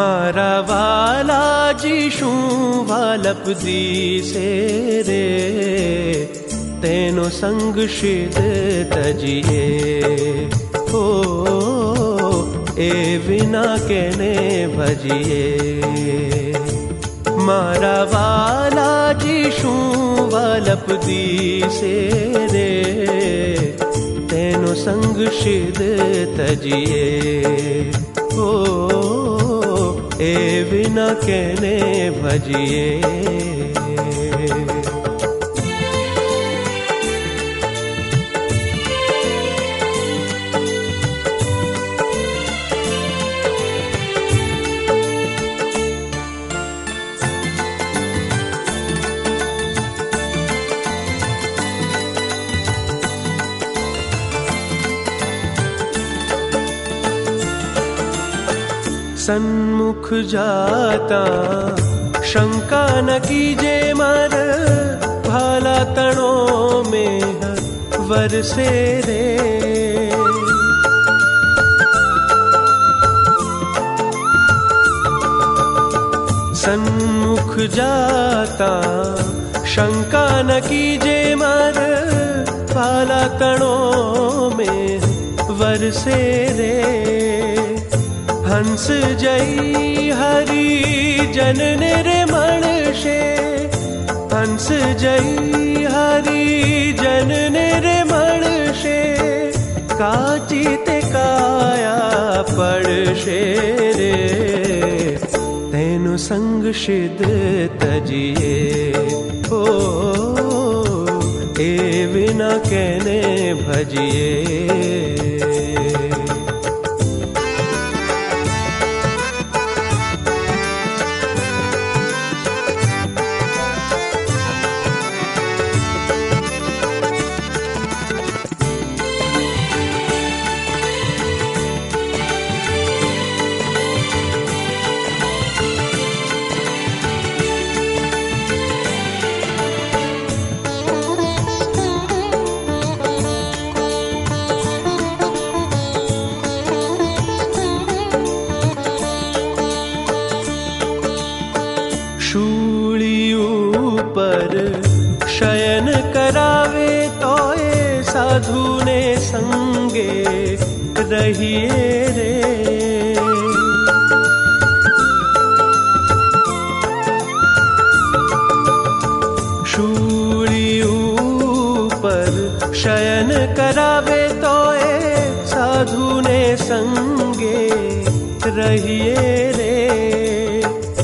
मारा वाला जीशू वालपदी से रे। तेनो संग शीत तजिए। हो, ए बिना कहने भजिए। मारा वाला जीशू वालपदी से रे। तेनो संग शीत तजिए। हो ए बिना कहने भजिए। सन्मुख जाता। शंका न कीजे मर, भाला तणों में वरसे रे सन्मुख जाता, शंका न कीजे मर, भाला तणों में वरसे रे हंस जई हरि जन निर्मण शे हंस जई हरि जन निर्मण शे काचित काया पड़शे रे। तेनु संग शिद तजिए। ओ, ए विना कहने भजिए। पर शयन करावे तो ए साधु ने संगे रहिए रे। शूरी ऊपर शयन करावे तो ए साधु ने संगे रहिए रे।